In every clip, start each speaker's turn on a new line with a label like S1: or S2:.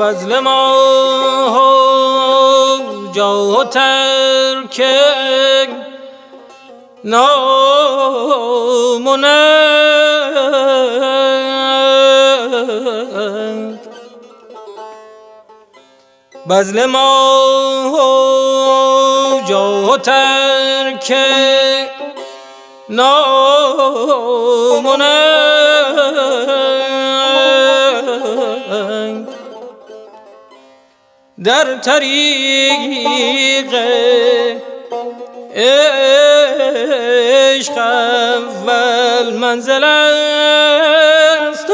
S1: بزل ما جا ترک نامونند بزل ما جا ترک نامونند در طریق عشق اول منزل است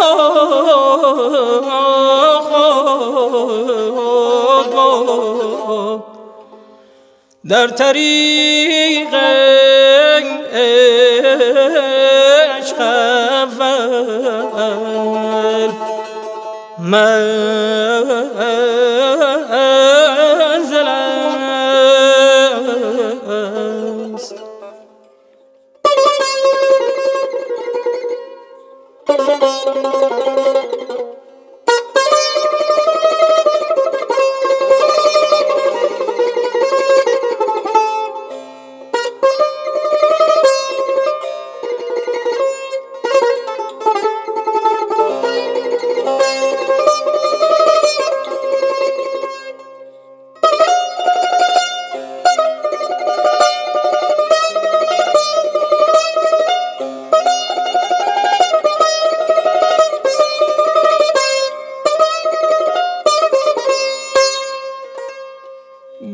S1: در طریق عشق اول منزل ¡Gracias!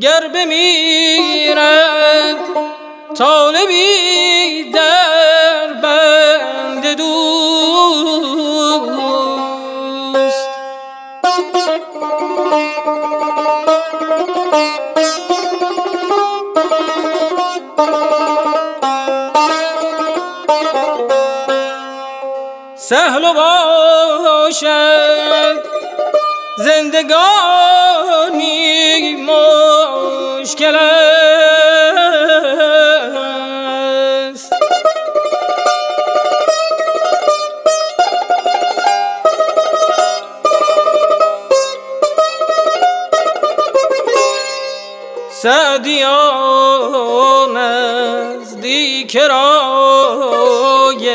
S1: گر بمیرد طالبی در بند دوست. سهل باشد زندگانی مشکل است. سعدیا نزدیک رای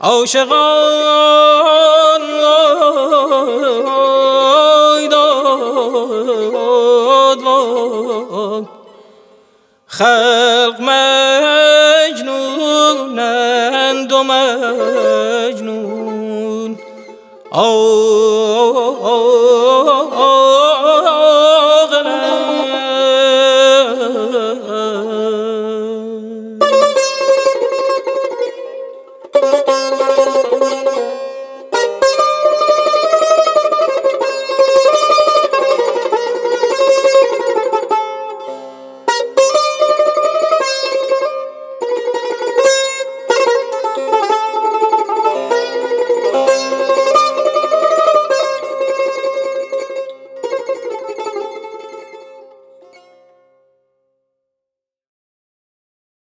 S1: عاشقان. خلق مجنونند و مجنون آقلند